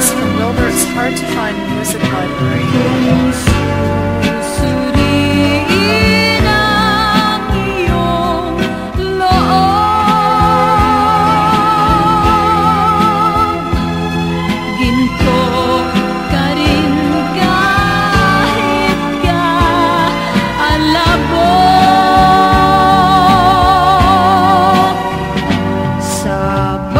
images from Wilbert's hard-to-find music library. sabah